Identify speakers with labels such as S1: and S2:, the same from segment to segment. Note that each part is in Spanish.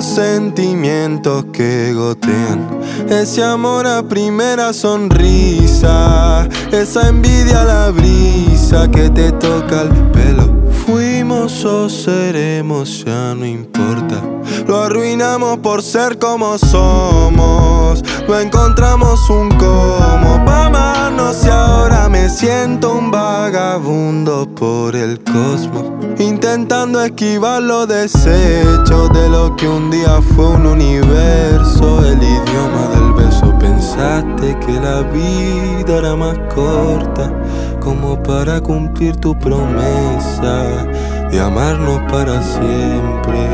S1: esos sentimientos que gotean. Ese amor a primera sonrisa, esa envidia a la brisa que te toca el pelo. Fuimos o seremos, ya no importa. Lo arruinamos por ser como somos. No encontramos un como para amarnos y ahora me siento un vagabundo por el cosmos. Intentando esquivar los desechos de lo que un día fue un universo. El idioma del beso. Pensaste que la vida era más corta como para cumplir tu promesa de amarnos para siempre.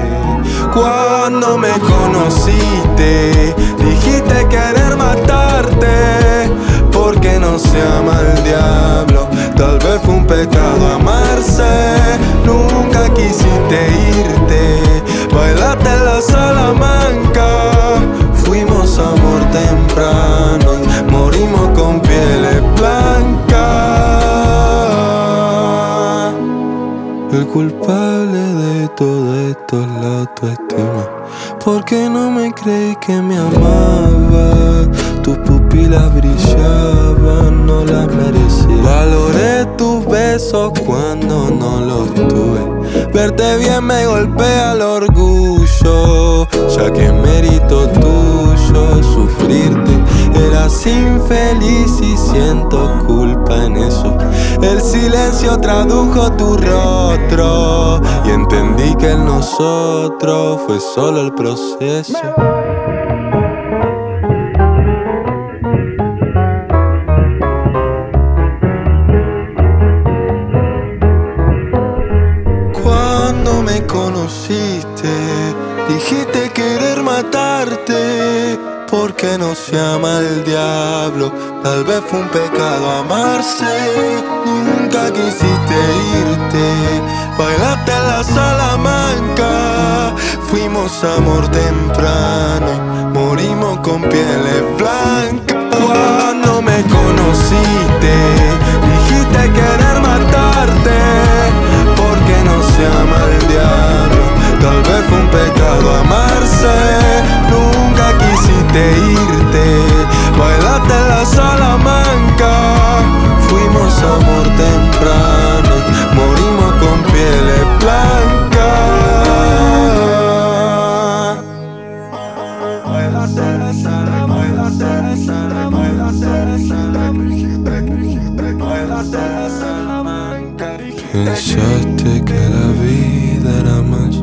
S1: Cuando me conociste, dijiste querer matarte, porque no se ama el diablo. Tal vez fue un pecado amarse, culpable de todo esto es la autoestima. Porque no me creí que me amaba. Tus pupilas brillaban, no las merecía. Valoré tus besos cuando no los tuve. Verte bien me golpea el orgullo, ya que mérito tuyo silencio tradujo tu rostro y entendí que el nosotros fue solo el proceso. Cuando me conociste, dijiste querer matarte. Porque no se ama el diablo, tal vez fue un pecado amarse. Nunca quisiste irte, bailaste en la salamanca. Fuimos amor temprano, morimos con pieles blancas. Cuando me conociste, dijiste querer matarte. Porque no se ama el diablo, tal vez fue un pecado amarse. Nunca quisiste irte, Pensaste que la vida era más